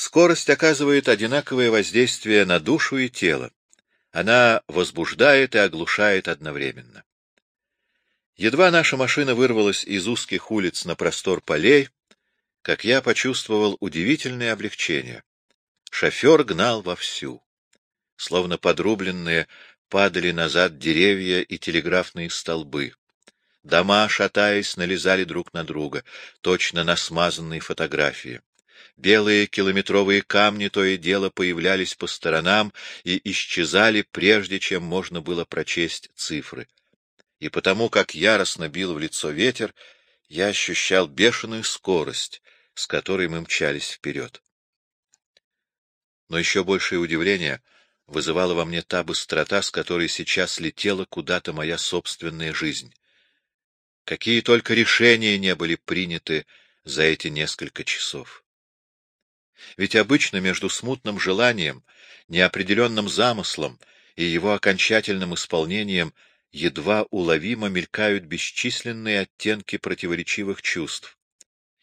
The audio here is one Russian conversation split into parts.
Скорость оказывает одинаковое воздействие на душу и тело. Она возбуждает и оглушает одновременно. Едва наша машина вырвалась из узких улиц на простор полей, как я почувствовал удивительное облегчение. Шофер гнал вовсю. Словно подрубленные падали назад деревья и телеграфные столбы. Дома, шатаясь, налезали друг на друга, точно на смазанные фотографии. Белые километровые камни то и дело появлялись по сторонам и исчезали, прежде чем можно было прочесть цифры. И потому, как яростно бил в лицо ветер, я ощущал бешеную скорость, с которой мы мчались вперед. Но еще большее удивление вызывала во мне та быстрота, с которой сейчас летела куда-то моя собственная жизнь. Какие только решения не были приняты за эти несколько часов. Ведь обычно между смутным желанием, неопределенным замыслом и его окончательным исполнением едва уловимо мелькают бесчисленные оттенки противоречивых чувств,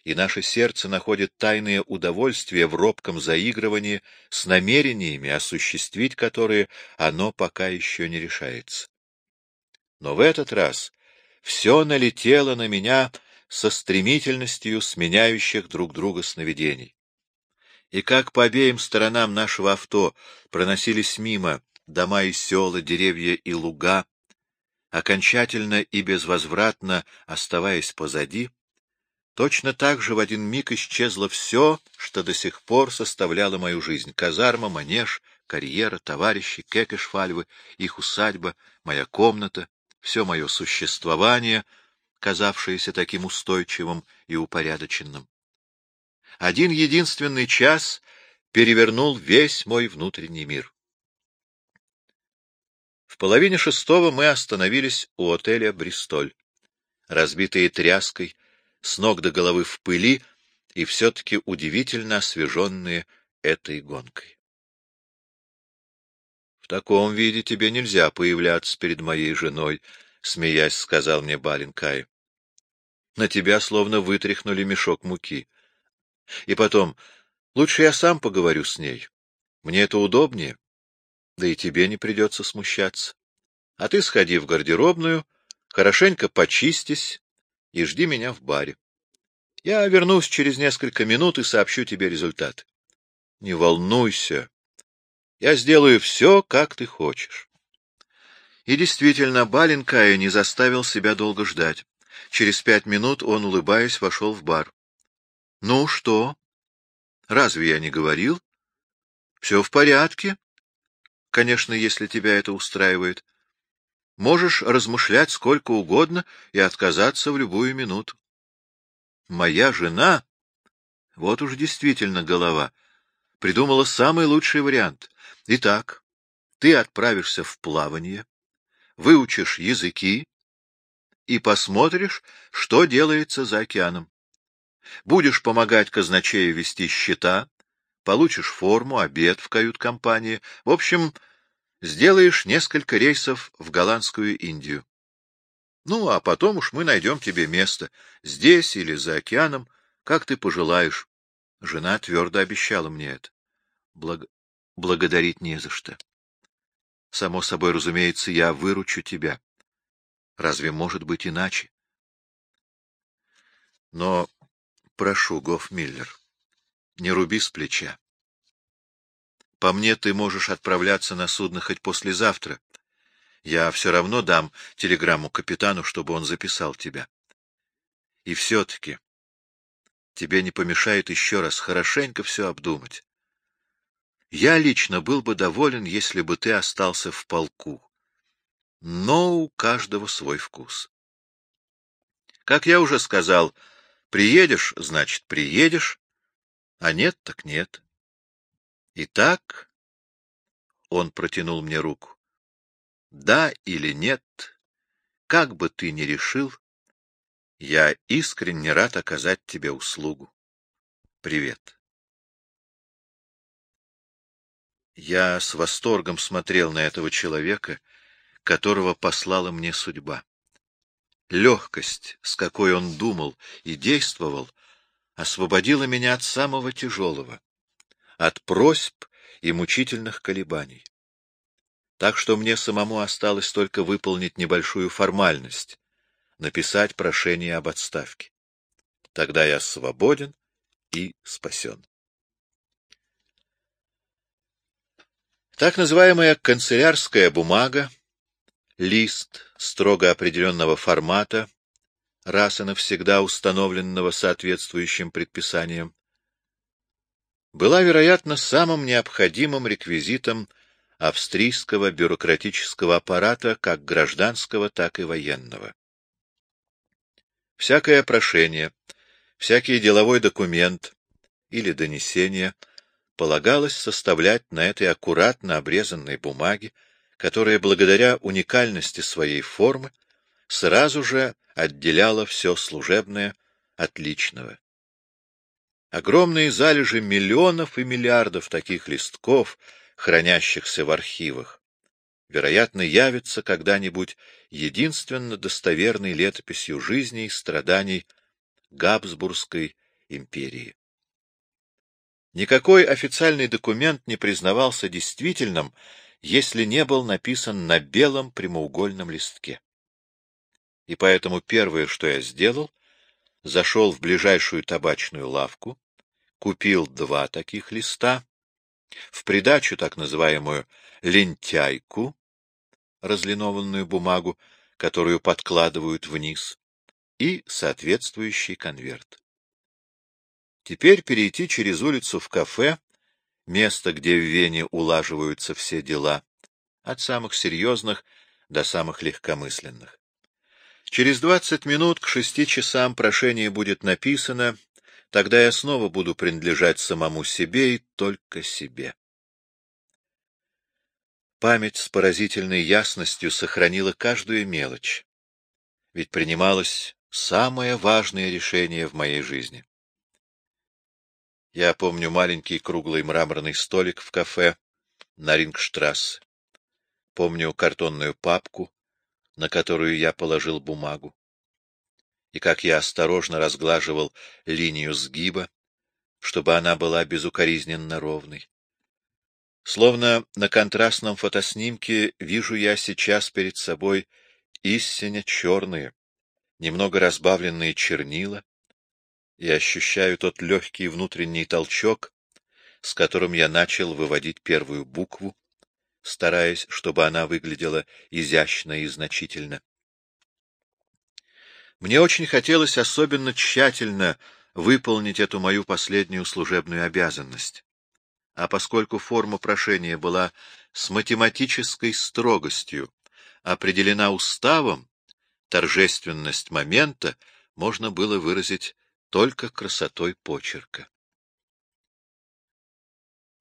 и наше сердце находит тайное удовольствие в робком заигрывании с намерениями, осуществить которые оно пока еще не решается. Но в этот раз все налетело на меня со стремительностью сменяющих друг друга сновидений. И как по обеим сторонам нашего авто проносились мимо дома и села, деревья и луга, окончательно и безвозвратно оставаясь позади, точно так же в один миг исчезло все, что до сих пор составляло мою жизнь — казарма, манеж, карьера, товарищи, кекешфальвы, их усадьба, моя комната, все мое существование, казавшееся таким устойчивым и упорядоченным. Один единственный час перевернул весь мой внутренний мир. В половине шестого мы остановились у отеля «Бристоль». Разбитые тряской, с ног до головы в пыли и все-таки удивительно освеженные этой гонкой. — В таком виде тебе нельзя появляться перед моей женой, — смеясь сказал мне Баленкай. — На тебя словно вытряхнули мешок муки. И потом, лучше я сам поговорю с ней. Мне это удобнее да и тебе не придется смущаться. А ты сходи в гардеробную, хорошенько почистись и жди меня в баре. Я вернусь через несколько минут и сообщу тебе результат. Не волнуйся. Я сделаю все, как ты хочешь. И действительно, Баленкая не заставил себя долго ждать. Через пять минут он, улыбаясь, вошел в бар. — Ну что? Разве я не говорил? — Все в порядке, конечно, если тебя это устраивает. Можешь размышлять сколько угодно и отказаться в любую минуту. Моя жена, вот уж действительно голова, придумала самый лучший вариант. Итак, ты отправишься в плавание, выучишь языки и посмотришь, что делается за океаном. Будешь помогать казначею вести счета, получишь форму, обед в кают-компании. В общем, сделаешь несколько рейсов в голландскую Индию. Ну, а потом уж мы найдем тебе место, здесь или за океаном, как ты пожелаешь. Жена твердо обещала мне это. Благ... Благодарить не за что. Само собой, разумеется, я выручу тебя. Разве может быть иначе? Но прошу, Гофмиллер, не руби с плеча. По мне ты можешь отправляться на судно хоть послезавтра. Я все равно дам телеграмму капитану, чтобы он записал тебя. И все-таки тебе не помешает еще раз хорошенько все обдумать. Я лично был бы доволен, если бы ты остался в полку. Но у каждого свой вкус. Как я уже сказал, приедешь, значит, приедешь, а нет, так нет. Итак, он протянул мне руку. Да или нет, как бы ты ни решил, я искренне рад оказать тебе услугу. Привет. Я с восторгом смотрел на этого человека, которого послала мне судьба. Легкость, с какой он думал и действовал, освободила меня от самого тяжелого. от просьб и мучительных колебаний. Так что мне самому осталось только выполнить небольшую формальность — написать прошение об отставке. Тогда я свободен и спасен. Так называемая канцелярская бумага, лист строго определенного формата, раз и навсегда установленного соответствующим предписанием, была, вероятно, самым необходимым реквизитом австрийского бюрократического аппарата, как гражданского, так и военного. Всякое прошение, всякий деловой документ или донесение полагалось составлять на этой аккуратно обрезанной бумаге, которая, благодаря уникальности своей формы, сразу же отделяла все служебное от личного. Огромные залежи миллионов и миллиардов таких листков, хранящихся в архивах, вероятно, явятся когда-нибудь единственно достоверной летописью жизни и страданий Габсбургской империи. Никакой официальный документ не признавался действительным, если не был написан на белом прямоугольном листке. И поэтому первое, что я сделал, зашел в ближайшую табачную лавку, купил два таких листа, в придачу так называемую лентяйку, разлинованную бумагу, которую подкладывают вниз, и соответствующий конверт. Теперь перейти через улицу в кафе, место, где в Вене улаживаются все дела, от самых серьезных до самых легкомысленных. Через двадцать минут к шести часам прошение будет написано, тогда я снова буду принадлежать самому себе и только себе. Память с поразительной ясностью сохранила каждую мелочь, ведь принималось самое важное решение в моей жизни. Я помню маленький круглый мраморный столик в кафе на Рингштрассе. Помню картонную папку, на которую я положил бумагу. И как я осторожно разглаживал линию сгиба, чтобы она была безукоризненно ровной. Словно на контрастном фотоснимке вижу я сейчас перед собой истинно черные, немного разбавленные чернила, и ощущаю тот легкий внутренний толчок, с которым я начал выводить первую букву, стараясь, чтобы она выглядела изящно и значительно. Мне очень хотелось особенно тщательно выполнить эту мою последнюю служебную обязанность. А поскольку форма прошения была с математической строгостью определена уставом, торжественность момента можно было выразить только красотой почерка.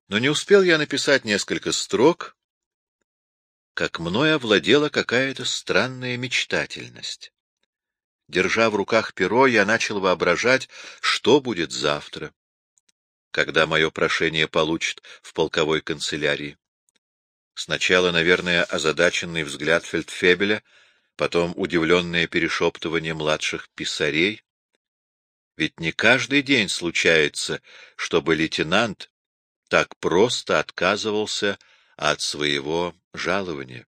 Но не успел я написать несколько строк, как мной овладела какая-то странная мечтательность. Держа в руках перо, я начал воображать, что будет завтра, когда мое прошение получат в полковой канцелярии. Сначала, наверное, озадаченный взгляд фельдфебеля, потом удивленное перешептывание младших писарей, ведь не каждый день случается, чтобы лейтенант так просто отказывался от своего жалования.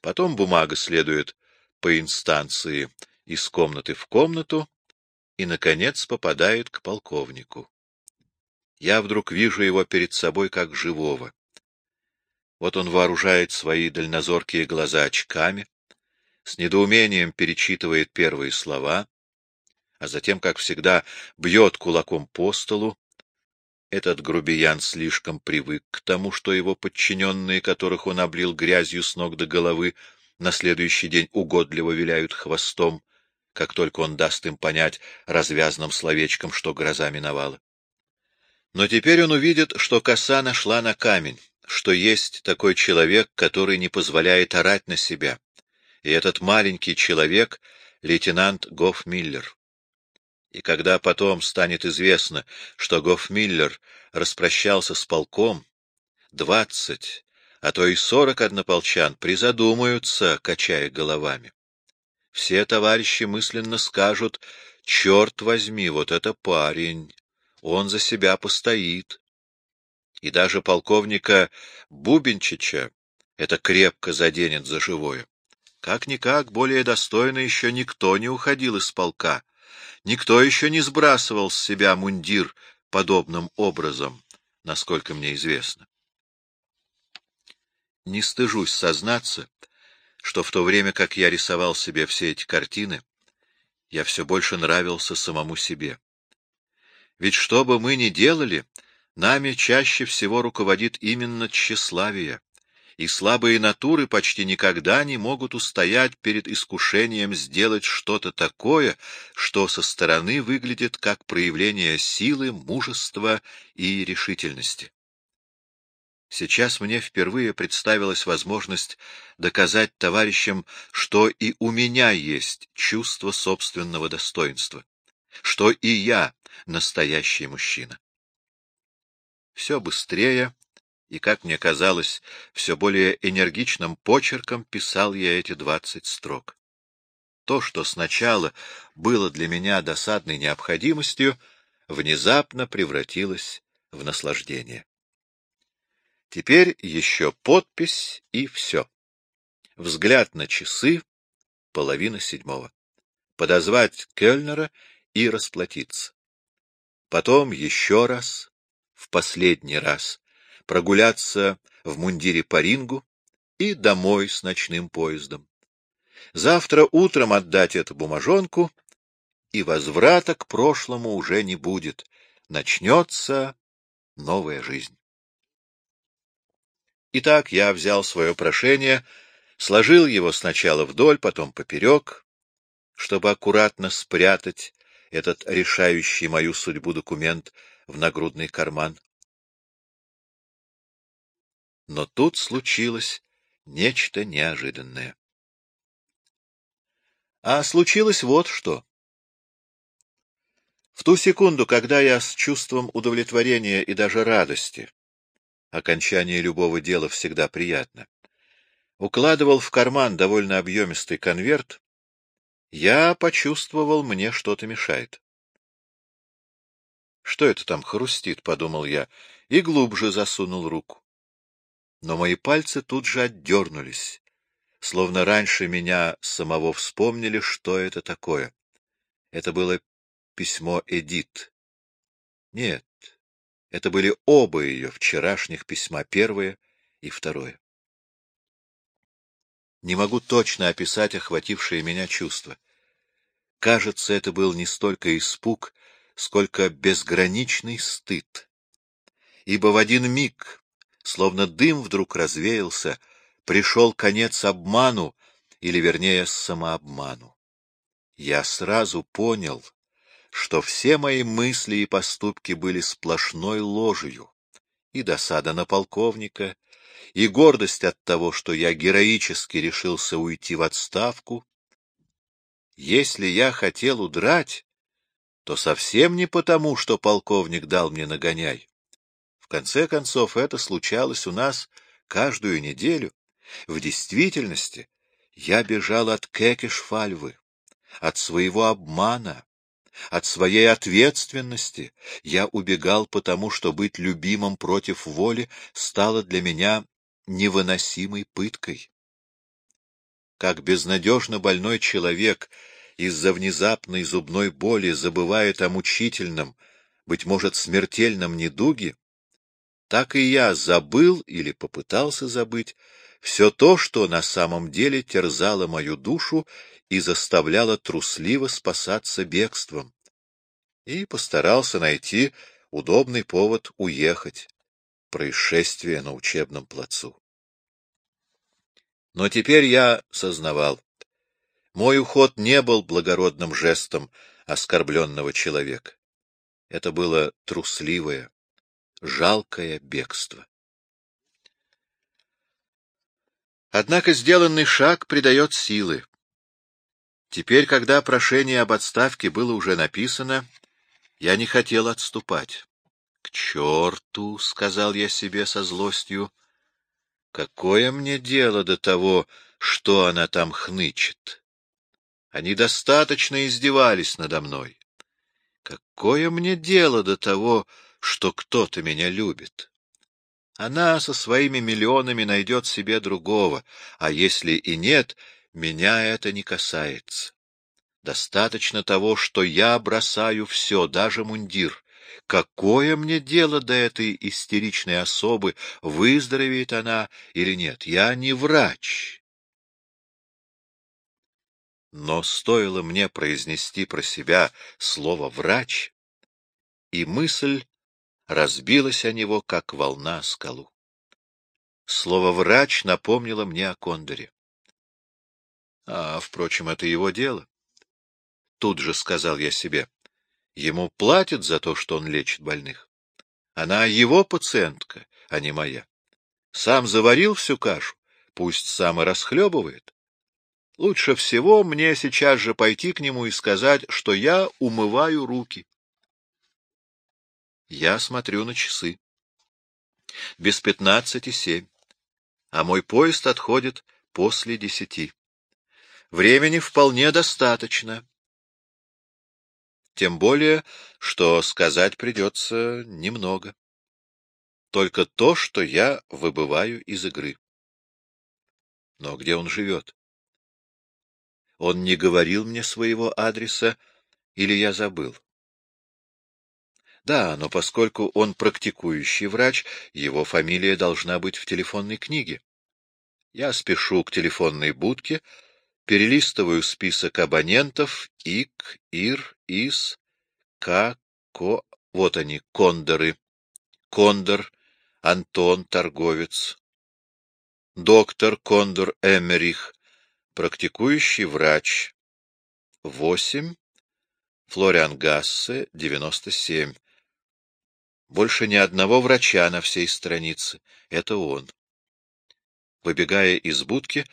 Потом бумага следует по инстанции из комнаты в комнату и, наконец, попадает к полковнику. Я вдруг вижу его перед собой как живого. Вот он вооружает свои дальнозоркие глаза очками, с недоумением перечитывает первые слова, а затем, как всегда, бьет кулаком по столу. Этот грубиян слишком привык к тому, что его подчиненные, которых он облил грязью с ног до головы, на следующий день угодливо виляют хвостом, как только он даст им понять развязным словечком, что гроза миновала. Но теперь он увидит, что коса нашла на камень, что есть такой человек, который не позволяет орать на себя. И этот маленький человек — лейтенант Гофмиллер. И когда потом станет известно, что Гофмиллер распрощался с полком, двадцать, а то и сорок однополчан призадумаются, качая головами. Все товарищи мысленно скажут, «Черт возьми, вот это парень! Он за себя постоит!» и даже полковника Бубенчича это крепко заденет за живое. Как-никак, более достойно еще никто не уходил из полка, никто еще не сбрасывал с себя мундир подобным образом, насколько мне известно. Не стыжусь сознаться, что в то время, как я рисовал себе все эти картины, я все больше нравился самому себе. Ведь что бы мы ни делали, нами чаще всего руководит именно тщеславие, и слабые натуры почти никогда не могут устоять перед искушением сделать что-то такое, что со стороны выглядит как проявление силы, мужества и решительности. Сейчас мне впервые представилась возможность доказать товарищам, что и у меня есть чувство собственного достоинства, что и я настоящий мужчина. Все быстрее и, как мне казалось, все более энергичным почерком писал я эти двадцать строк. То, что сначала было для меня досадной необходимостью, внезапно превратилось в наслаждение. Теперь еще подпись и все. Взгляд на часы — половина седьмого. Подозвать Кельнера и расплатиться. Потом еще раз, в последний раз, прогуляться в мундире по рингу и домой с ночным поездом. Завтра утром отдать эту бумажонку, и возврата к прошлому уже не будет. Начнется новая жизнь. Итак, я взял свое прошение, сложил его сначала вдоль, потом поперек, чтобы аккуратно спрятать этот решающий мою судьбу документ в нагрудный карман. Но тут случилось нечто неожиданное. А случилось вот что. В ту секунду, когда я с чувством удовлетворения и даже радости окончание любого дела всегда приятно. Укладывал в карман довольно объемистый конверт, я почувствовал, мне что-то мешает. Что это там хрустит, — подумал я, и глубже засунул руку. Но мои пальцы тут же отдернулись, словно раньше меня самого вспомнили, что это такое. Это было письмо Эдит. Нет, это были оба ее вчерашних письма, первое и второе. Не могу точно описать охватившее меня чувство. Кажется, это был не столько испуг, сколько безграничный стыд. Ибо в один миг, словно дым вдруг развеялся, пришел конец обману, или, вернее, самообману. Я сразу понял, что все мои мысли и поступки были сплошной ложью, и досада на полковника, и гордость от того, что я героически решился уйти в отставку. Если я хотел удрать, то совсем не потому, что полковник дал мне нагоняй. Конце концов, это случалось у нас каждую неделю. В действительности я бежал от Кекешфальвы, от своего обмана, от своей ответственности я убегал потому, что быть любимым против воли стало для меня невыносимой пыткой. Как безнадежно больной человек из-за внезапной зубной боли забывает о мучительном, быть может, смертельном недуге, так и я забыл или попытался забыть все то, что на самом деле терзало мою душу и заставляла трусливо спасаться бегством. И постарался найти удобный повод уехать. Происшествие на учебном плацу. Но теперь я сознавал. Мой уход не был благородным жестом оскорбленного человека. Это было трусливое, жалкое бегство. Однако сделанный шаг придает силы. Теперь, когда прошение об отставке было уже написано, я не хотел отступать. — К черту! — сказал я себе со злостью. — Какое мне дело до того, что она там хнычет? Они достаточно издевались надо мной. Какое мне дело до того, что кто-то меня любит? Она со своими миллионами найдет себе другого, а если и нет, меня это не касается. Достаточно того, что я бросаю все, даже мундир. Какое мне дело до этой истеричной особы, выздоровеет она или нет? Я не врач. Но стоило мне произнести про себя слово «врач», и мысль разбилась о него, как волна о скалу. Слово «врач» напомнило мне о Кондоре. А, впрочем, это его дело. Тут же сказал я себе. Ему платят за то, что он лечит больных. Она его пациентка, а не моя. Сам заварил всю кашу, пусть сам и расхлебывает. Лучше всего мне сейчас же пойти к нему и сказать, что я умываю руки. Я смотрю на часы. Без пятнадцати семь, а мой поезд отходит после десяти. Времени вполне достаточно. Тем более, что сказать придется немного. Только то, что я выбываю из игры. Но где он живет? Он не говорил мне своего адреса, или я забыл? Да, но поскольку он практикующий врач, его фамилия должна быть в телефонной книге. Я спешу к телефонной будке, перелистываю список абонентов ИК, ИР, ИС, К, КО, вот они, кондоры. Кондор, Антон, торговец. Доктор Кондор Эмерих, практикующий врач. Восемь. Флориан Гассе, девяносто семь. Больше ни одного врача на всей странице. Это он. Выбегая из будки,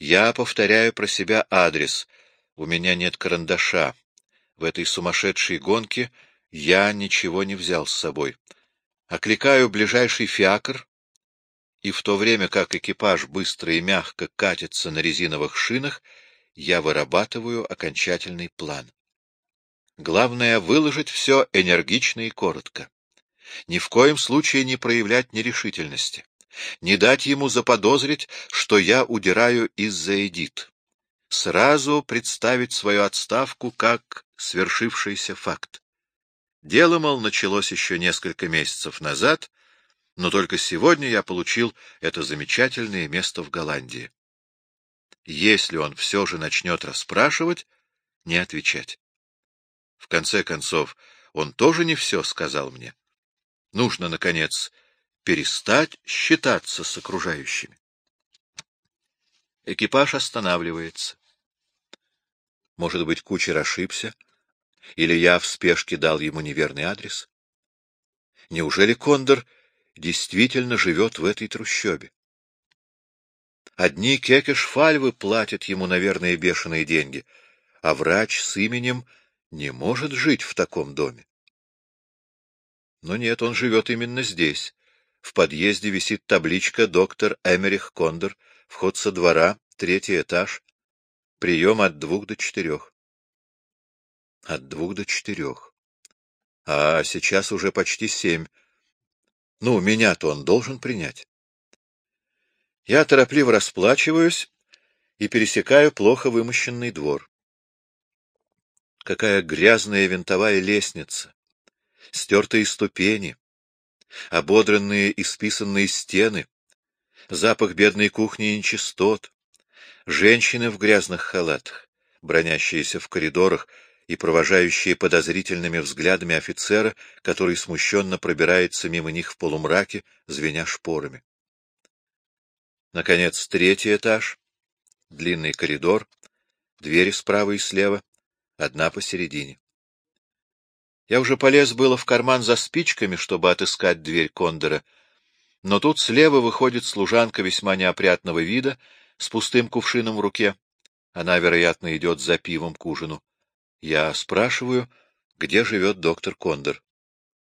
я повторяю про себя адрес. У меня нет карандаша. В этой сумасшедшей гонке я ничего не взял с собой. Окликаю ближайший фиакр, и в то время как экипаж быстро и мягко катится на резиновых шинах, я вырабатываю окончательный план. Главное — выложить все энергично и коротко. Ни в коем случае не проявлять нерешительности не дать ему заподозрить, что я удираю из-за Эдит. Сразу представить свою отставку как свершившийся факт. Дело, мол, началось еще несколько месяцев назад, но только сегодня я получил это замечательное место в Голландии. Если он все же начнет расспрашивать, не отвечать. В конце концов, он тоже не все сказал мне. Нужно, наконец, перестать считаться с окружающими. Экипаж останавливается. Может быть, кучер ошибся, или я в спешке дал ему неверный адрес? Неужели Кондор действительно живет в этой трущобе? Одни кекеш-фальвы платят ему, наверное, бешеные деньги, а врач с именем не может жить в таком доме. Но нет, он живет именно здесь, в подъезде висит табличка «Доктор Эмерих Кондор», вход со двора, третий этаж, прием от двух до четырех. От двух до четырех. А сейчас уже почти семь. Ну, меня-то он должен принять. Я торопливо расплачиваюсь и пересекаю плохо вымощенный двор. Какая грязная винтовая лестница, стертые ступени, ободранные и списанные стены, запах бедной кухни и нечистот, женщины в грязных халатах, бронящиеся в коридорах и провожающие подозрительными взглядами офицера, который смущенно пробирается мимо них в полумраке, звеня шпорами. Наконец, третий этаж, длинный коридор, двери справа и слева, одна посередине. Я уже полез было в карман за спичками, чтобы отыскать дверь кондора, но тут слева выходит служанка весьма неопрятного вида, с пустым кувшином в руке. Она, вероятно, идет за пивом к ужину. Я спрашиваю, где живет доктор Кондор.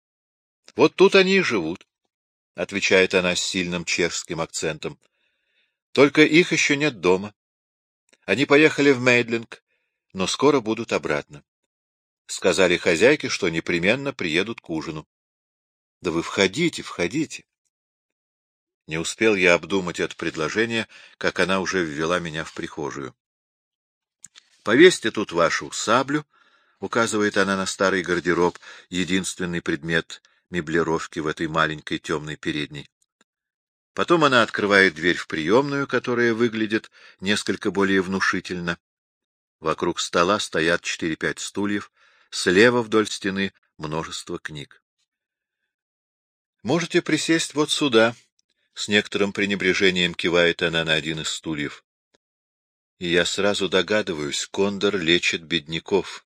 — Вот тут они и живут, — отвечает она с сильным чешским акцентом. — Только их еще нет дома. Они поехали в Мейдлинг, но скоро будут обратно. Сказали хозяйке, что непременно приедут к ужину. — Да вы входите, входите. Не успел я обдумать это предложение, как она уже ввела меня в прихожую. — Повесьте тут вашу саблю, — указывает она на старый гардероб, единственный предмет меблировки в этой маленькой темной передней. Потом она открывает дверь в приемную, которая выглядит несколько более внушительно. Вокруг стола стоят четыре-пять стульев, слева вдоль стены множество книг. «Можете присесть вот сюда», — с некоторым пренебрежением кивает она на один из стульев. И я сразу догадываюсь, Кондор лечит бедняков.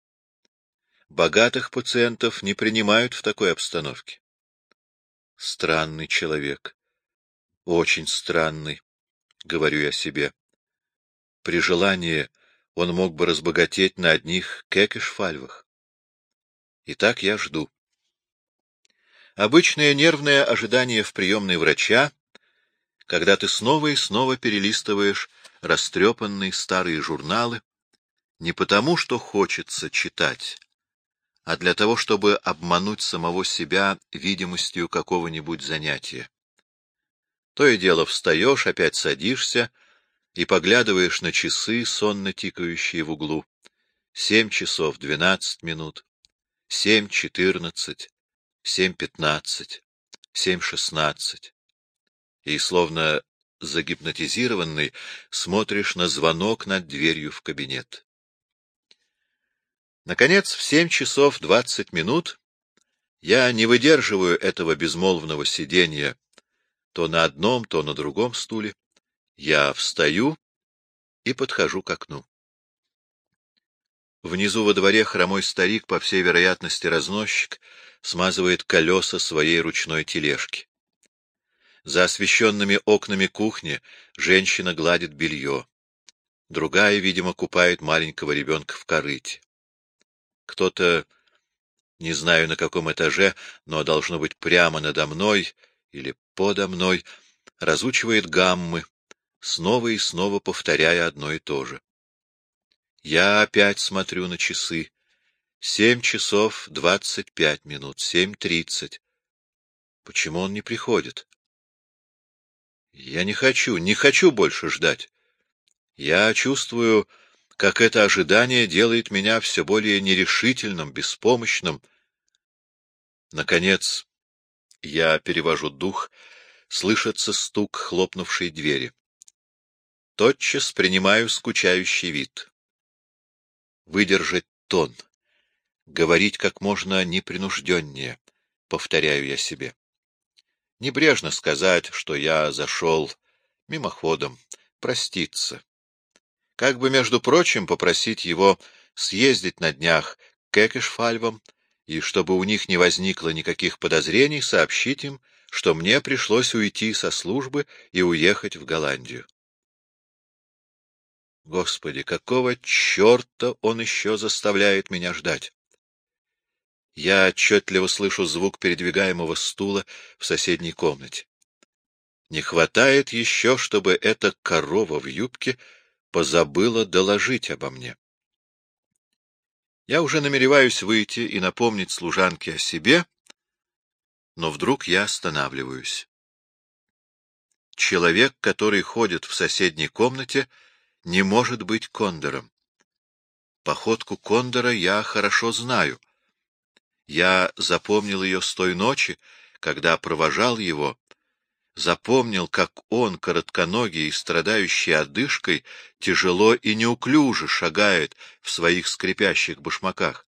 Богатых пациентов не принимают в такой обстановке. Странный человек. Очень странный, — говорю я себе. При желании он мог бы разбогатеть на одних кекешфальвах. И так я жду. Обычное нервное ожидание в приемной врача, когда ты снова и снова перелистываешь растрепанные старые журналы, не потому, что хочется читать, а для того, чтобы обмануть самого себя видимостью какого-нибудь занятия. То и дело встаешь, опять садишься и поглядываешь на часы, сонно тикающие в углу. Семь часов двенадцать минут, семь четырнадцать, семь пятнадцать, семь шестнадцать. И, словно загипнотизированный, смотришь на звонок над дверью в кабинет. Наконец, в семь часов двадцать минут я не выдерживаю этого безмолвного сидения то на одном, то на другом стуле. Я встаю и подхожу к окну. Внизу во дворе хромой старик, по всей вероятности разносчик, смазывает колеса своей ручной тележки. За освещенными окнами кухни женщина гладит белье. Другая, видимо, купает маленького ребенка в корыте. Кто-то, не знаю на каком этаже, но должно быть прямо надо мной или подо мной, разучивает гаммы, снова и снова повторяя одно и то же. Я опять смотрю на часы. Семь часов двадцать пять минут, семь тридцать. Почему он не приходит? Я не хочу, не хочу больше ждать. Я чувствую, как это ожидание делает меня все более нерешительным, беспомощным. Наконец, я перевожу дух, слышится стук хлопнувшей двери. Тотчас принимаю скучающий вид. Выдержать тон, говорить как можно непринужденнее, повторяю я себе. Небрежно сказать, что я зашел мимоходом, проститься. Как бы, между прочим, попросить его съездить на днях к Экешфальвам, и чтобы у них не возникло никаких подозрений, сообщить им, что мне пришлось уйти со службы и уехать в Голландию. Господи, какого черта он еще заставляет меня ждать? Я отчетливо слышу звук передвигаемого стула в соседней комнате. Не хватает еще, чтобы эта корова в юбке позабыла доложить обо мне. Я уже намереваюсь выйти и напомнить служанке о себе, но вдруг я останавливаюсь. Человек, который ходит в соседней комнате, не может быть кондором. Походку кондора я хорошо знаю. Я запомнил ее с той ночи, когда провожал его запомнил, как он, коротконогий и страдающий одышкой, тяжело и неуклюже шагает в своих скрипящих башмаках.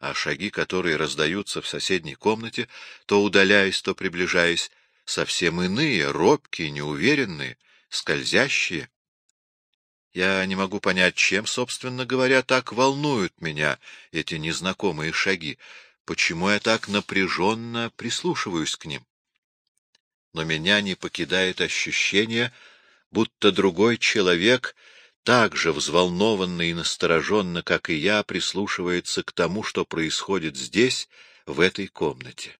А шаги, которые раздаются в соседней комнате, то удаляясь, то приближаясь, совсем иные, робкие, неуверенные, скользящие. Я не могу понять, чем, собственно говоря, так волнуют меня эти незнакомые шаги, почему я так напряженно прислушиваюсь к ним но меня не покидает ощущение, будто другой человек, так же взволнованно и настороженно, как и я, прислушивается к тому, что происходит здесь, в этой комнате.